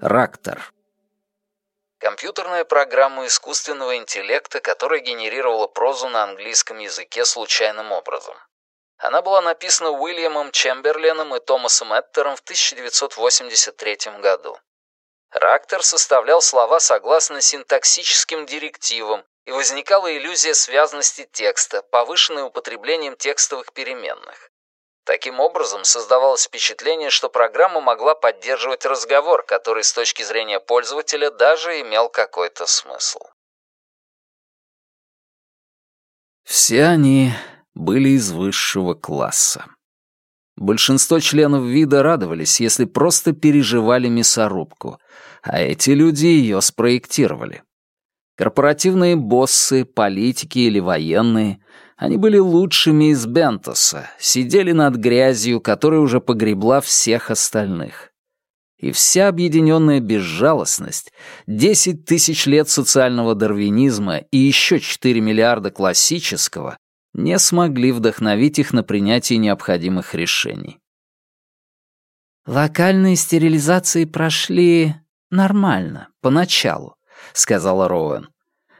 Рактор. Компьютерная программа искусственного интеллекта, которая генерировала прозу на английском языке случайным образом. Она была написана Уильямом Чемберленом и Томасом Эттером в 1983 году. Рактор составлял слова согласно синтаксическим директивам, и возникала иллюзия связности текста, повышенная употреблением текстовых переменных. Таким образом, создавалось впечатление, что программа могла поддерживать разговор, который с точки зрения пользователя даже имел какой-то смысл. Все они были из высшего класса. Большинство членов вида радовались, если просто переживали мясорубку, а эти люди ее спроектировали. Корпоративные боссы, политики или военные, они были лучшими из Бентоса, сидели над грязью, которая уже погребла всех остальных. И вся объединенная безжалостность, 10 тысяч лет социального дарвинизма и еще 4 миллиарда классического не смогли вдохновить их на принятие необходимых решений. «Локальные стерилизации прошли нормально, поначалу», — сказала Роуэн.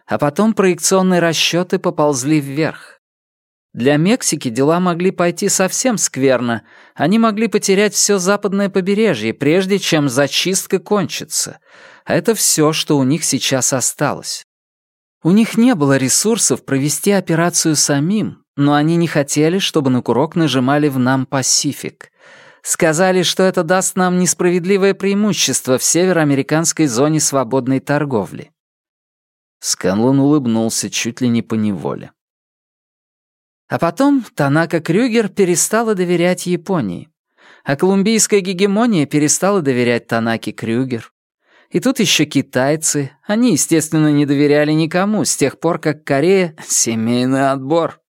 «А потом проекционные расчеты поползли вверх. Для Мексики дела могли пойти совсем скверно. Они могли потерять все западное побережье, прежде чем зачистка кончится. А это все, что у них сейчас осталось. У них не было ресурсов провести операцию самим, но они не хотели, чтобы на курок нажимали в нам Пасифик. Сказали, что это даст нам несправедливое преимущество в североамериканской зоне свободной торговли. Сканлон улыбнулся чуть ли не по неволе. А потом Танака Крюгер перестала доверять Японии, а колумбийская гегемония перестала доверять Танаке Крюгер. И тут еще китайцы. Они, естественно, не доверяли никому с тех пор, как Корея — семейный отбор.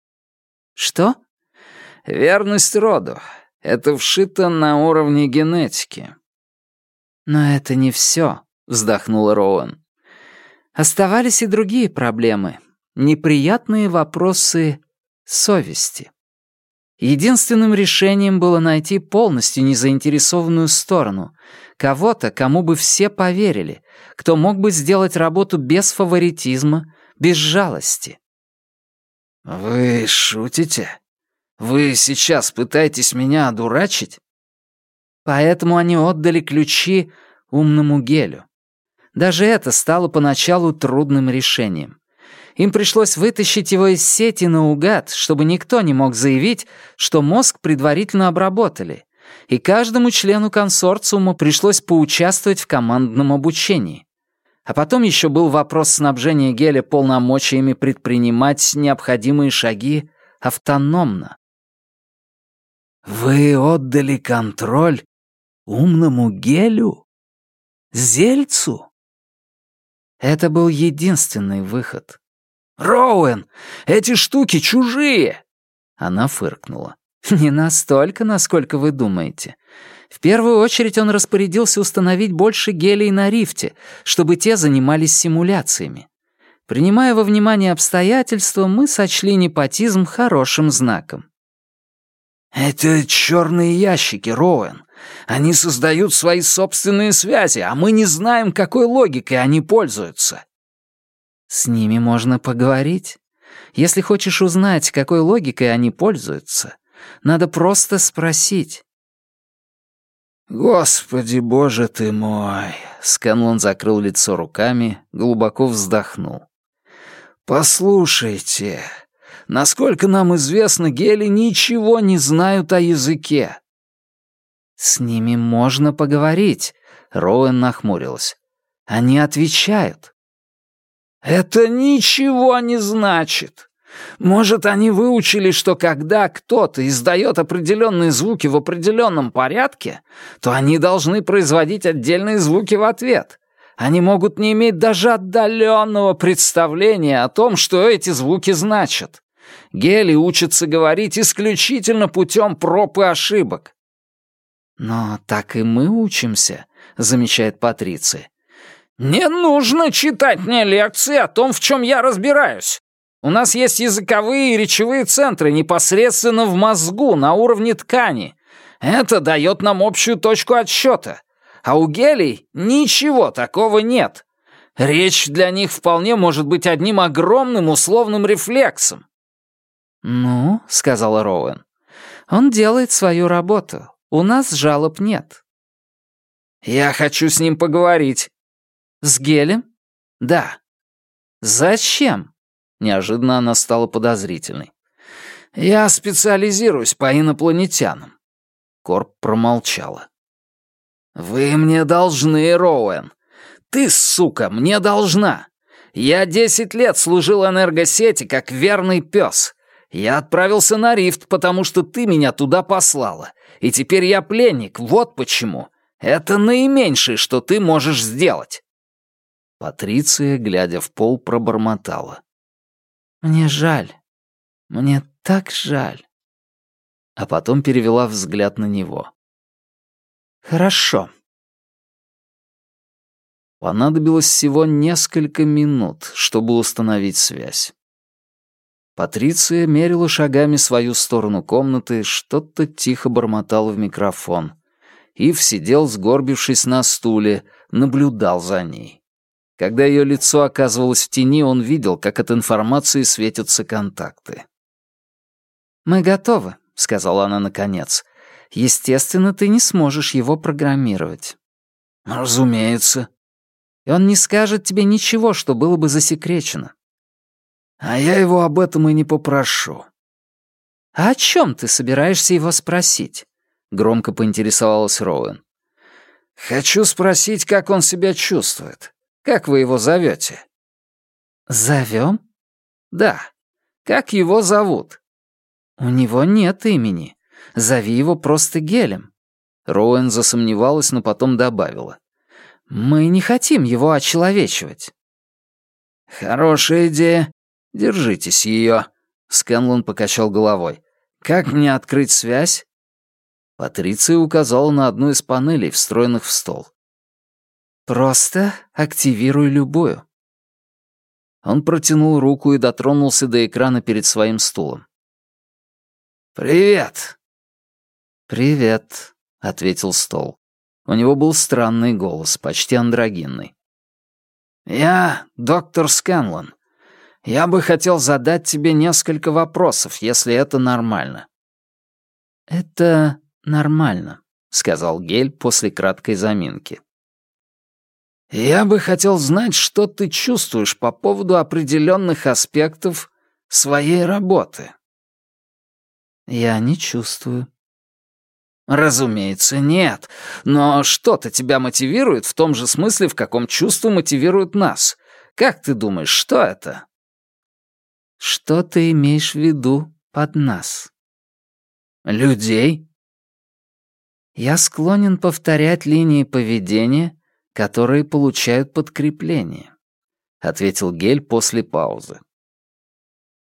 Что? Верность роду. Это вшито на уровне генетики. Но это не все, вздохнула Роуэн. Оставались и другие проблемы. Неприятные вопросы совести. Единственным решением было найти полностью незаинтересованную сторону, кого-то, кому бы все поверили, кто мог бы сделать работу без фаворитизма, без жалости. «Вы шутите? Вы сейчас пытаетесь меня одурачить?» Поэтому они отдали ключи умному гелю. Даже это стало поначалу трудным решением. Им пришлось вытащить его из сети наугад, чтобы никто не мог заявить, что мозг предварительно обработали, и каждому члену консорциума пришлось поучаствовать в командном обучении. А потом еще был вопрос снабжения геля полномочиями предпринимать необходимые шаги автономно. «Вы отдали контроль умному гелю? Зельцу?» Это был единственный выход. «Роуэн, эти штуки чужие!» Она фыркнула. «Не настолько, насколько вы думаете. В первую очередь он распорядился установить больше гелей на рифте, чтобы те занимались симуляциями. Принимая во внимание обстоятельства, мы сочли непотизм хорошим знаком. «Это черные ящики, Роуэн. Они создают свои собственные связи, а мы не знаем, какой логикой они пользуются. С ними можно поговорить. Если хочешь узнать, какой логикой они пользуются, надо просто спросить. «Господи, боже ты мой!» Сканлон закрыл лицо руками, глубоко вздохнул. «Послушайте, насколько нам известно, гели ничего не знают о языке». «С ними можно поговорить», — Роуэн нахмурилась. «Они отвечают». Это ничего не значит. Может, они выучили, что когда кто-то издает определенные звуки в определенном порядке, то они должны производить отдельные звуки в ответ. Они могут не иметь даже отдаленного представления о том, что эти звуки значат. Гели учатся говорить исключительно путем проб и ошибок. «Но так и мы учимся», — замечает Патриция. «Не нужно читать мне лекции о том, в чем я разбираюсь. У нас есть языковые и речевые центры непосредственно в мозгу, на уровне ткани. Это дает нам общую точку отсчета. А у гелий ничего такого нет. Речь для них вполне может быть одним огромным условным рефлексом. «Ну», — сказала Роуэн, — «он делает свою работу. У нас жалоб нет». «Я хочу с ним поговорить». «С Гелем?» «Да». «Зачем?» Неожиданно она стала подозрительной. «Я специализируюсь по инопланетянам». Корп промолчала. «Вы мне должны, Роуэн. Ты, сука, мне должна. Я десять лет служил энергосети как верный пес. Я отправился на рифт, потому что ты меня туда послала. И теперь я пленник, вот почему. Это наименьшее, что ты можешь сделать». Патриция, глядя в пол, пробормотала. «Мне жаль. Мне так жаль». А потом перевела взгляд на него. «Хорошо». Понадобилось всего несколько минут, чтобы установить связь. Патриция мерила шагами свою сторону комнаты, что-то тихо бормотала в микрофон. Ив сидел, сгорбившись на стуле, наблюдал за ней. Когда ее лицо оказывалось в тени, он видел, как от информации светятся контакты. «Мы готовы», — сказала она наконец. «Естественно, ты не сможешь его программировать». «Разумеется». «И он не скажет тебе ничего, что было бы засекречено». «А я его об этом и не попрошу». «А о чем ты собираешься его спросить?» — громко поинтересовалась Роуэн. «Хочу спросить, как он себя чувствует. Как вы его зовете?» «Зовем?» «Да. Как его зовут?» «У него нет имени. Зови его просто Гелем». Роуэн засомневалась, но потом добавила. «Мы не хотим его очеловечивать». «Хорошая идея. Держитесь ее». Скэнлон покачал головой. «Как мне открыть связь?» Патриция указала на одну из панелей, встроенных в стол. «Просто активируй любую». Он протянул руку и дотронулся до экрана перед своим стулом. «Привет!» «Привет», — ответил стол. У него был странный голос, почти андрогинный. «Я доктор Сканлон. Я бы хотел задать тебе несколько вопросов, если это нормально». «Это нормально», — сказал Гель после краткой заминки. Я бы хотел знать, что ты чувствуешь по поводу определенных аспектов своей работы. Я не чувствую. Разумеется, нет. Но что-то тебя мотивирует в том же смысле, в каком чувство мотивирует нас. Как ты думаешь, что это? Что ты имеешь в виду под нас? Людей? Я склонен повторять линии поведения, которые получают подкрепление», — ответил Гель после паузы.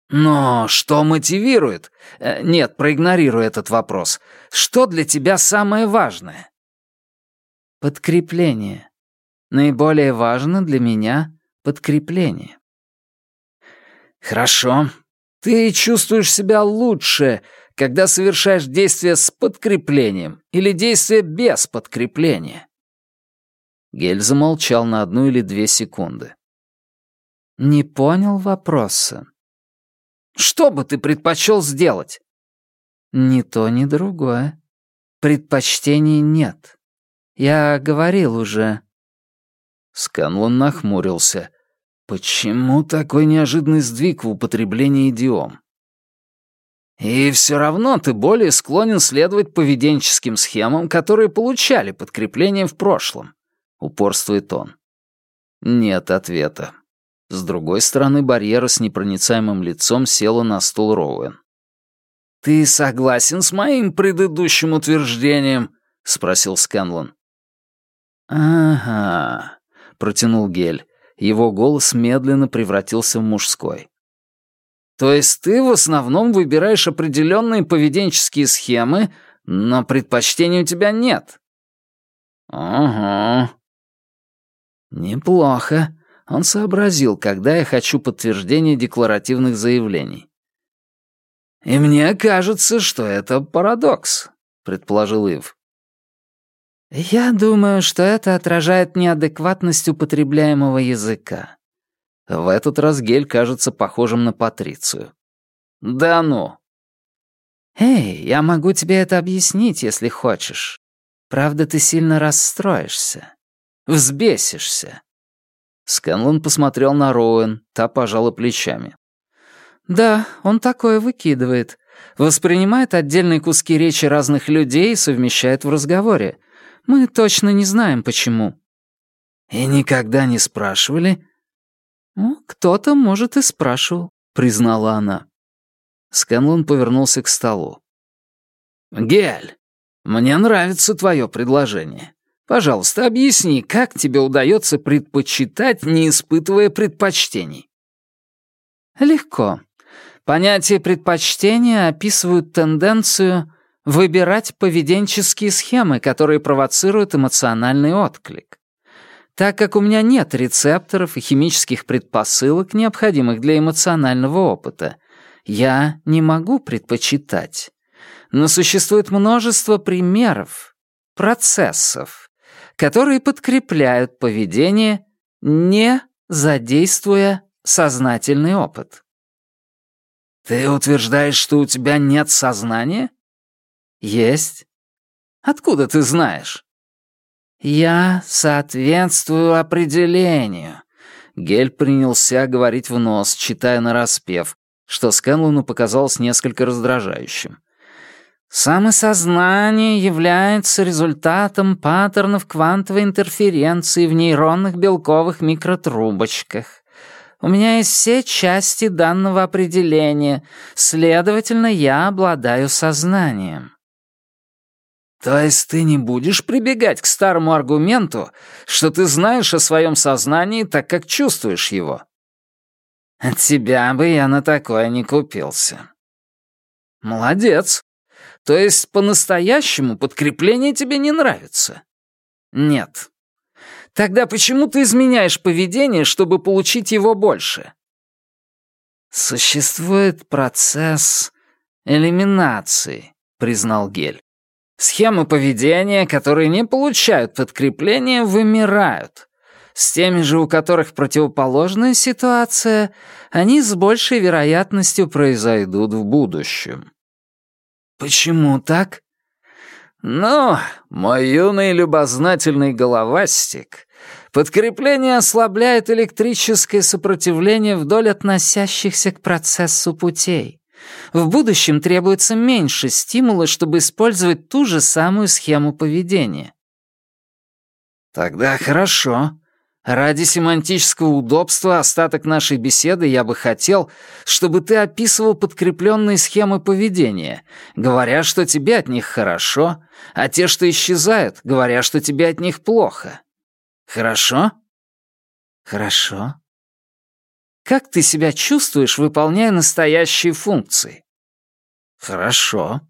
«Но что мотивирует? Э, нет, проигнорируй этот вопрос. Что для тебя самое важное?» «Подкрепление. Наиболее важно для меня подкрепление». «Хорошо. Ты чувствуешь себя лучше, когда совершаешь действие с подкреплением или действие без подкрепления?» Гель замолчал на одну или две секунды. «Не понял вопроса». «Что бы ты предпочел сделать?» «Ни то, ни другое. Предпочтений нет. Я говорил уже». Сканлон нахмурился. «Почему такой неожиданный сдвиг в употреблении идиом?» «И все равно ты более склонен следовать поведенческим схемам, которые получали подкрепление в прошлом упорствует он. Нет ответа. С другой стороны барьера с непроницаемым лицом села на стул Роуэн. «Ты согласен с моим предыдущим утверждением?» — спросил Скэнлон. «Ага», — протянул Гель. Его голос медленно превратился в мужской. «То есть ты в основном выбираешь определенные поведенческие схемы, но предпочтений у тебя нет?» «Ага», «Неплохо. Он сообразил, когда я хочу подтверждения декларативных заявлений. «И мне кажется, что это парадокс», — предположил Ив. «Я думаю, что это отражает неадекватность употребляемого языка». В этот раз Гель кажется похожим на Патрицию. «Да ну!» «Эй, я могу тебе это объяснить, если хочешь. Правда, ты сильно расстроишься. Взбесишься». Скэнлон посмотрел на Роуэн, та пожала плечами. «Да, он такое выкидывает. Воспринимает отдельные куски речи разных людей и совмещает в разговоре. Мы точно не знаем, почему». «И никогда не спрашивали?» «Ну, кто-то, может, и спрашивал», — признала она. Скэнлон повернулся к столу. «Гель, мне нравится твое предложение. Пожалуйста, объясни, как тебе удается предпочитать, не испытывая предпочтений?» «Легко. Понятие предпочтения описывают тенденцию выбирать поведенческие схемы, которые провоцируют эмоциональный отклик. Так как у меня нет рецепторов и химических предпосылок, необходимых для эмоционального опыта, я не могу предпочитать. Но существует множество примеров, процессов, которые подкрепляют поведение, не задействуя сознательный опыт. «Ты утверждаешь, что у тебя нет сознания?» «Есть». «Откуда ты знаешь?» «Я соответствую определению». Гель принялся говорить в нос, читая нараспев, что Скэнлону показалось несколько раздражающим. Самосознание является результатом паттернов квантовой интерференции в нейронных белковых микротрубочках. У меня есть все части данного определения, следовательно, я обладаю сознанием. То есть ты не будешь прибегать к старому аргументу, что ты знаешь о своем сознании так, как чувствуешь его? От тебя бы я на такое не купился. Молодец. То есть по-настоящему подкрепление тебе не нравится? Нет. Тогда почему ты изменяешь поведение, чтобы получить его больше? Существует процесс элиминации, признал Гель. Схемы поведения, которые не получают подкрепления, вымирают. С теми же, у которых противоположная ситуация, они с большей вероятностью произойдут в будущем. Почему так? Ну, мой юный любознательный головастик, подкрепление ослабляет электрическое сопротивление вдоль относящихся к процессу путей. В будущем требуется меньше стимула, чтобы использовать ту же самую схему поведения. Тогда хорошо. Ради семантического удобства остаток нашей беседы я бы хотел, чтобы ты описывал подкрепленные схемы поведения, говоря, что тебе от них хорошо, а те, что исчезают, говоря, что тебе от них плохо. Хорошо? Хорошо. Как ты себя чувствуешь, выполняя настоящие функции? Хорошо.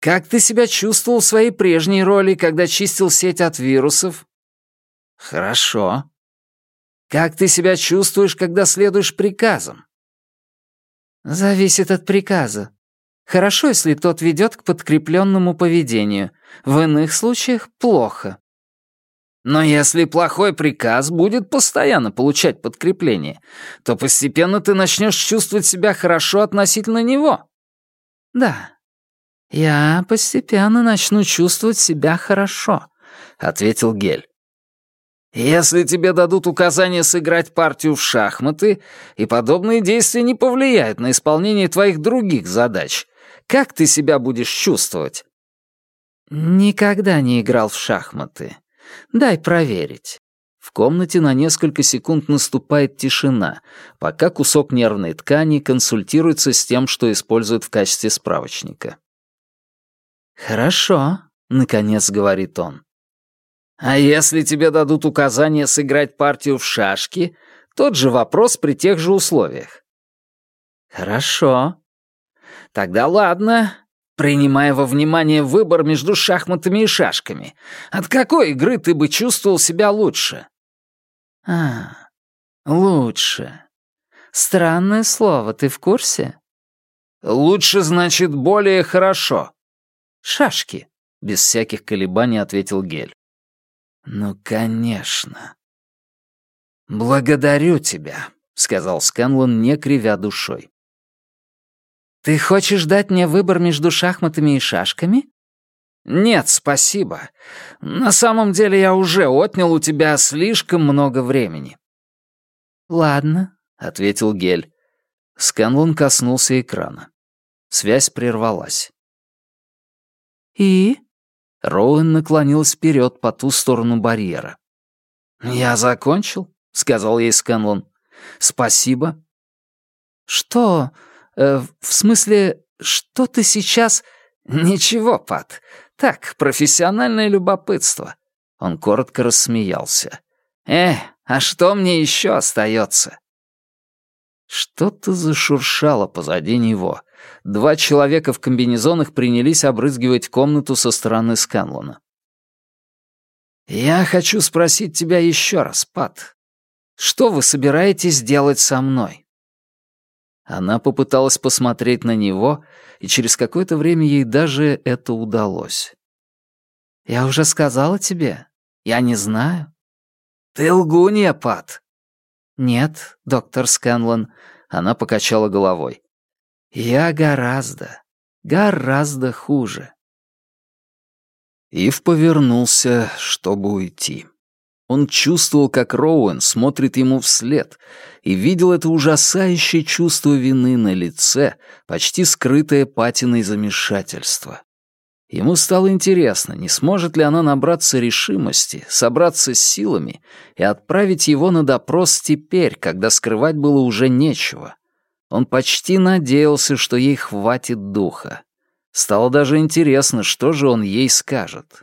Как ты себя чувствовал в своей прежней роли, когда чистил сеть от вирусов? Хорошо. Как ты себя чувствуешь, когда следуешь приказам? Зависит от приказа. Хорошо, если тот ведет к подкрепленному поведению. В иных случаях плохо. Но если плохой приказ будет постоянно получать подкрепление, то постепенно ты начнешь чувствовать себя хорошо относительно него. Да, я постепенно начну чувствовать себя хорошо, ответил Гель. Если тебе дадут указание сыграть партию в шахматы, и подобные действия не повлияют на исполнение твоих других задач, как ты себя будешь чувствовать? Никогда не играл в шахматы. Дай проверить. В комнате на несколько секунд наступает тишина, пока кусок нервной ткани консультируется с тем, что используют в качестве справочника. «Хорошо», — наконец говорит он. А если тебе дадут указание сыграть партию в шашки, тот же вопрос при тех же условиях. Хорошо. Тогда ладно, принимая во внимание выбор между шахматами и шашками. От какой игры ты бы чувствовал себя лучше? А, Лучше. Странное слово, ты в курсе? Лучше значит более хорошо. Шашки, без всяких колебаний ответил Гель. Ну, конечно. Благодарю тебя, сказал Сканлон, не кривя душой. Ты хочешь дать мне выбор между шахматами и шашками? Нет, спасибо. На самом деле я уже отнял у тебя слишком много времени. Ладно, ответил Гель. Сканлон коснулся экрана. Связь прервалась. «И?» Роуэн наклонилась вперед по ту сторону барьера. «Я закончил», — сказал ей Сканлон. «Спасибо». «Что? Э, в смысле, что ты сейчас...» «Ничего, Пат. Так, профессиональное любопытство». Он коротко рассмеялся. «Э, а что мне еще остается?» Что-то зашуршало позади него. Два человека в комбинезонах принялись обрызгивать комнату со стороны Сканлона. «Я хочу спросить тебя еще раз, Пат. Что вы собираетесь делать со мной?» Она попыталась посмотреть на него, и через какое-то время ей даже это удалось. «Я уже сказала тебе. Я не знаю». «Ты лгунья, Пат». «Нет, доктор Сканлон», — она покачала головой. «Я гораздо, гораздо хуже». Ив повернулся, чтобы уйти. Он чувствовал, как Роуэн смотрит ему вслед, и видел это ужасающее чувство вины на лице, почти скрытое патиной замешательства. Ему стало интересно, не сможет ли она набраться решимости, собраться с силами и отправить его на допрос теперь, когда скрывать было уже нечего. Он почти надеялся, что ей хватит духа. Стало даже интересно, что же он ей скажет.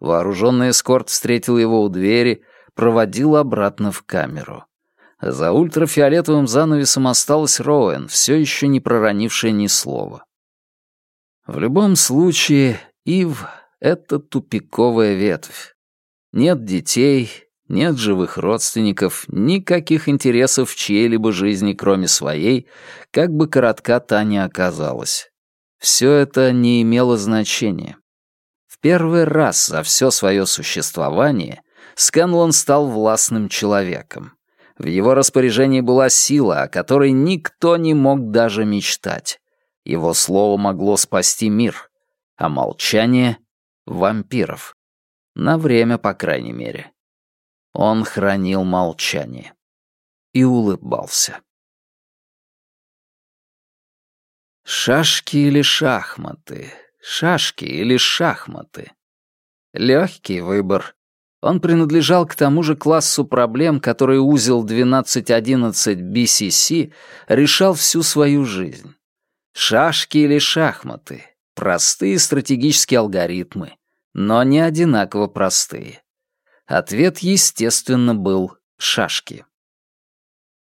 Вооруженный эскорт встретил его у двери, проводил обратно в камеру. За ультрафиолетовым занавесом осталась Роуэн, все еще не проронившая ни слова. В любом случае, Ив — это тупиковая ветвь. Нет детей, нет живых родственников, никаких интересов в чьей-либо жизни, кроме своей, как бы коротка та ни оказалась. Все это не имело значения. В первый раз за все свое существование Сканлон стал властным человеком. В его распоряжении была сила, о которой никто не мог даже мечтать. Его слово могло спасти мир, а молчание — вампиров. На время, по крайней мере. Он хранил молчание. И улыбался. Шашки или шахматы? Шашки или шахматы? Легкий выбор. Он принадлежал к тому же классу проблем, который узел 1211 BCC решал всю свою жизнь. Шашки или шахматы? Простые стратегические алгоритмы, но не одинаково простые. Ответ, естественно, был шашки.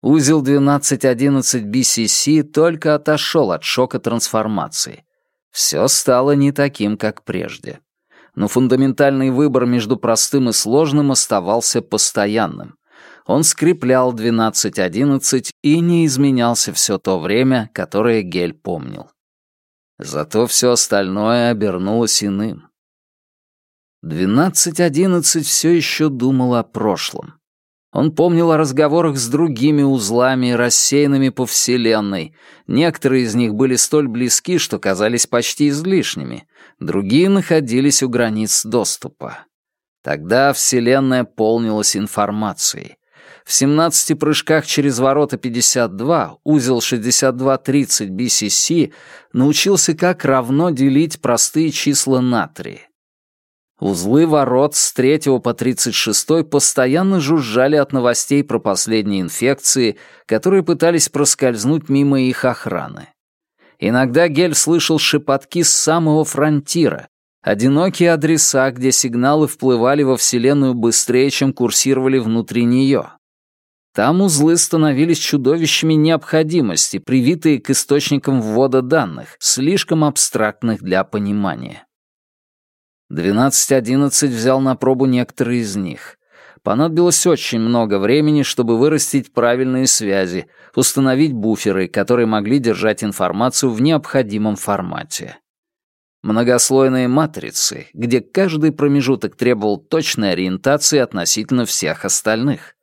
Узел 1211 BCC только отошел от шока трансформации. Все стало не таким, как прежде. Но фундаментальный выбор между простым и сложным оставался постоянным. Он скреплял 12.11 и не изменялся все то время, которое Гель помнил. Зато все остальное обернулось иным. 12.11 все еще думал о прошлом. Он помнил о разговорах с другими узлами, рассеянными по Вселенной. Некоторые из них были столь близки, что казались почти излишними. Другие находились у границ доступа. Тогда Вселенная полнилась информацией. В 17 прыжках через ворота 52 узел 6230 BCC научился как равно делить простые числа натрия. Узлы ворот с 3 по 36 постоянно жужжали от новостей про последние инфекции, которые пытались проскользнуть мимо их охраны. Иногда Гель слышал шепотки с самого фронтира, одинокие адреса, где сигналы вплывали во Вселенную быстрее, чем курсировали внутри нее. Там узлы становились чудовищами необходимости, привитые к источникам ввода данных, слишком абстрактных для понимания. 12.11 взял на пробу некоторые из них. Понадобилось очень много времени, чтобы вырастить правильные связи, установить буферы, которые могли держать информацию в необходимом формате. Многослойные матрицы, где каждый промежуток требовал точной ориентации относительно всех остальных.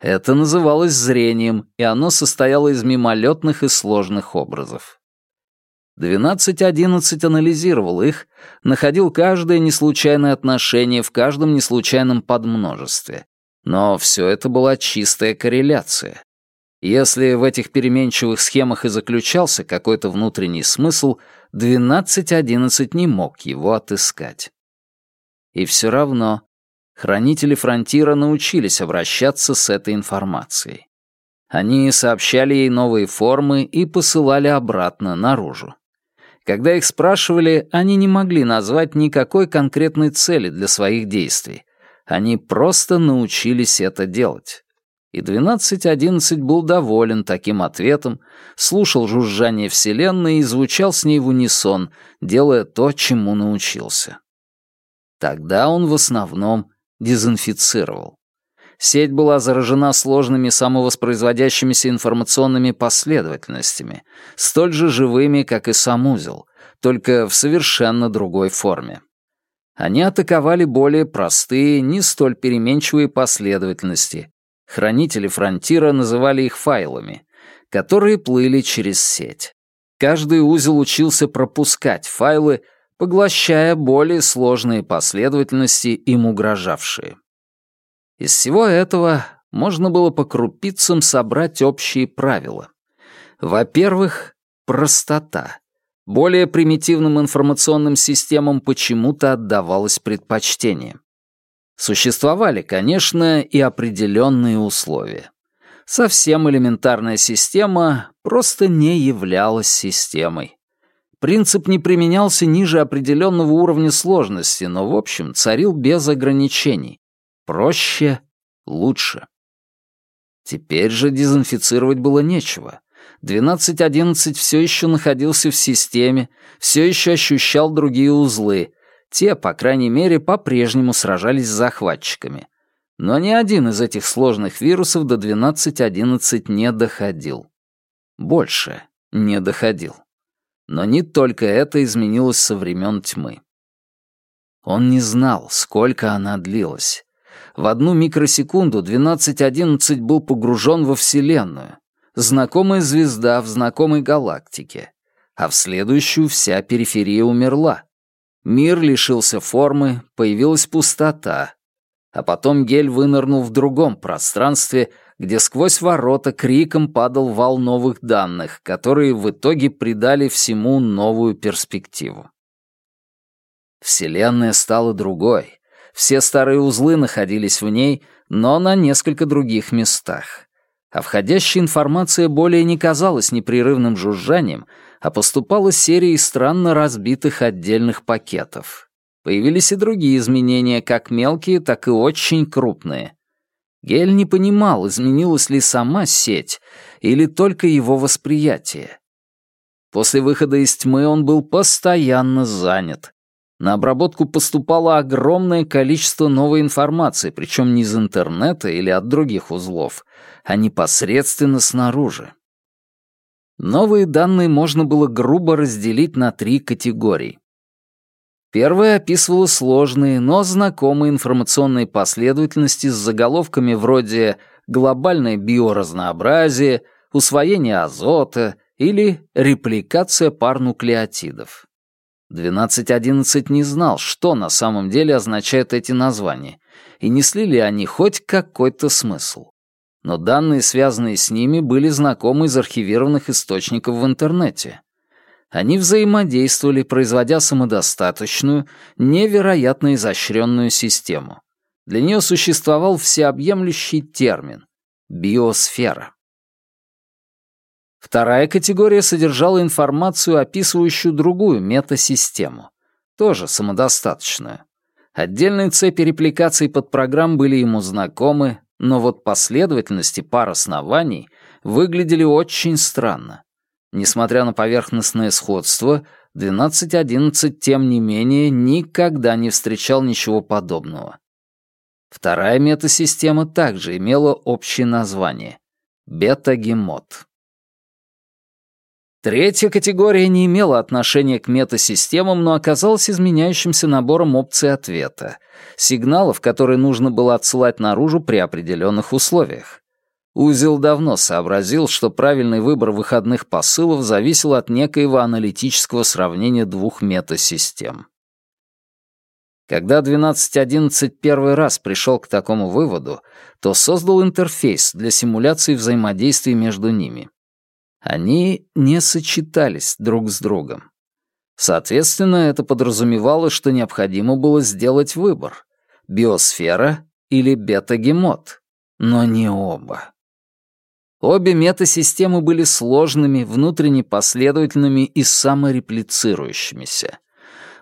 Это называлось зрением, и оно состояло из мимолетных и сложных образов. 12.11 анализировал их, находил каждое неслучайное отношение в каждом неслучайном подмножестве. Но все это была чистая корреляция. Если в этих переменчивых схемах и заключался какой-то внутренний смысл, 12.11 не мог его отыскать. И все равно хранители фронтира научились обращаться с этой информацией. Они сообщали ей новые формы и посылали обратно наружу. Когда их спрашивали, они не могли назвать никакой конкретной цели для своих действий. Они просто научились это делать. И 12.11 был доволен таким ответом, слушал жужжание Вселенной и звучал с ней в унисон, делая то, чему научился. Тогда он в основном дезинфицировал. Сеть была заражена сложными самовоспроизводящимися информационными последовательностями, столь же живыми, как и сам узел, только в совершенно другой форме. Они атаковали более простые, не столь переменчивые последовательности. Хранители фронтира называли их файлами, которые плыли через сеть. Каждый узел учился пропускать файлы, поглощая более сложные последовательности, им угрожавшие. Из всего этого можно было по крупицам собрать общие правила. Во-первых, простота. Более примитивным информационным системам почему-то отдавалось предпочтение. Существовали, конечно, и определенные условия. Совсем элементарная система просто не являлась системой. Принцип не применялся ниже определенного уровня сложности, но, в общем, царил без ограничений. Проще, лучше. Теперь же дезинфицировать было нечего. 12.11 все еще находился в системе, все еще ощущал другие узлы. Те, по крайней мере, по-прежнему сражались с захватчиками. Но ни один из этих сложных вирусов до 12.11 не доходил. Больше не доходил. Но не только это изменилось со времен тьмы. Он не знал, сколько она длилась. В одну микросекунду 1211 был погружен во Вселенную. Знакомая звезда в знакомой галактике. А в следующую вся периферия умерла. Мир лишился формы, появилась пустота. А потом Гель вынырнул в другом пространстве, где сквозь ворота криком падал вал новых данных, которые в итоге придали всему новую перспективу. Вселенная стала другой, все старые узлы находились в ней, но на несколько других местах. А входящая информация более не казалась непрерывным жужжанием, а поступала серией странно разбитых отдельных пакетов. Появились и другие изменения, как мелкие, так и очень крупные. Гель не понимал, изменилась ли сама сеть или только его восприятие. После выхода из тьмы он был постоянно занят. На обработку поступало огромное количество новой информации, причем не из интернета или от других узлов, а непосредственно снаружи. Новые данные можно было грубо разделить на три категории. Первая описывала сложные, но знакомые информационные последовательности с заголовками вроде «глобальное биоразнообразие», «усвоение азота» или «репликация пар нуклеотидов». 12.11 не знал, что на самом деле означают эти названия, и несли ли они хоть какой-то смысл. Но данные, связанные с ними, были знакомы из архивированных источников в интернете. Они взаимодействовали, производя самодостаточную, невероятно изощренную систему. Для нее существовал всеобъемлющий термин — биосфера. Вторая категория содержала информацию, описывающую другую метасистему, тоже самодостаточную. Отдельные цепи репликаций подпрограмм были ему знакомы, но вот последовательности пар оснований выглядели очень странно. Несмотря на поверхностное сходство, 12.11, тем не менее, никогда не встречал ничего подобного. Вторая метасистема также имела общее название — бета-гемот. Третья категория не имела отношения к метасистемам, но оказалась изменяющимся набором опций ответа, сигналов, которые нужно было отсылать наружу при определенных условиях. Узел давно сообразил, что правильный выбор выходных посылов зависел от некоего аналитического сравнения двух метасистем. Когда 1211 первый раз пришел к такому выводу, то создал интерфейс для симуляции взаимодействия между ними. Они не сочетались друг с другом. Соответственно, это подразумевало, что необходимо было сделать выбор — биосфера или бета-гемот, но не оба. Обе метасистемы были сложными, внутренне последовательными и самореплицирующимися.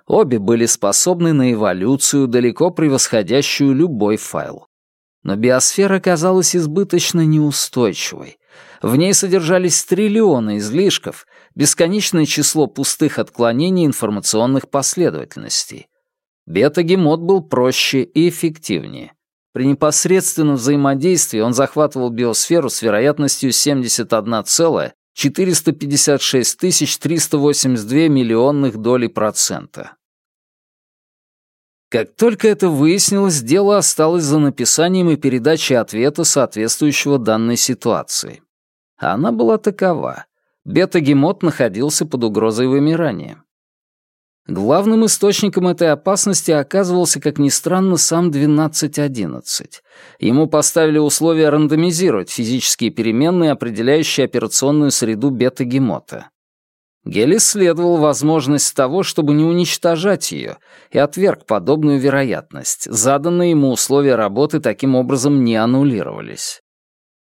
Обе были способны на эволюцию, далеко превосходящую любой файл. Но биосфера казалась избыточно неустойчивой, в ней содержались триллионы излишков, бесконечное число пустых отклонений информационных последовательностей. Бета-гемот был проще и эффективнее. При непосредственном взаимодействии он захватывал биосферу с вероятностью 71,456 382 миллионных долей процента. Как только это выяснилось, дело осталось за написанием и передачей ответа, соответствующего данной ситуации. Она была такова. Бета-гемот находился под угрозой вымирания. Главным источником этой опасности оказывался, как ни странно, сам 1211. Ему поставили условия рандомизировать физические переменные, определяющие операционную среду бета-гемота. Гель исследовал возможность того, чтобы не уничтожать ее, и отверг подобную вероятность. Заданные ему условия работы таким образом не аннулировались.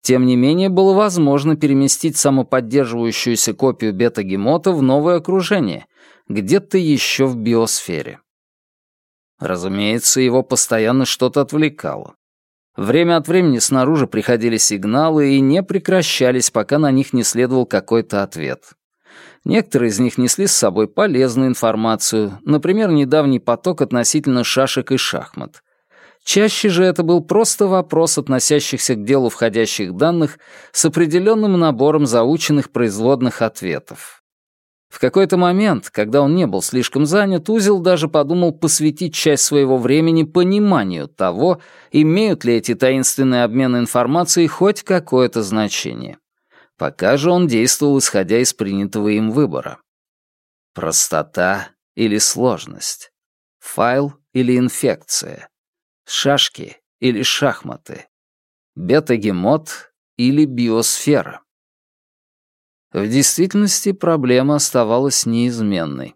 Тем не менее, было возможно переместить самоподдерживающуюся копию бета-гемота в новое окружение, где-то еще в биосфере. Разумеется, его постоянно что-то отвлекало. Время от времени снаружи приходили сигналы и не прекращались, пока на них не следовал какой-то ответ. Некоторые из них несли с собой полезную информацию, например, недавний поток относительно шашек и шахмат. Чаще же это был просто вопрос, относящихся к делу входящих данных с определенным набором заученных производных ответов. В какой-то момент, когда он не был слишком занят, Узел даже подумал посвятить часть своего времени пониманию того, имеют ли эти таинственные обмены информацией хоть какое-то значение. Пока же он действовал, исходя из принятого им выбора. Простота или сложность? Файл или инфекция? Шашки или шахматы? Бета-гемот или биосфера? В действительности проблема оставалась неизменной.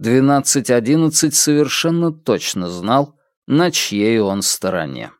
12.11 совершенно точно знал, на чьей он стороне.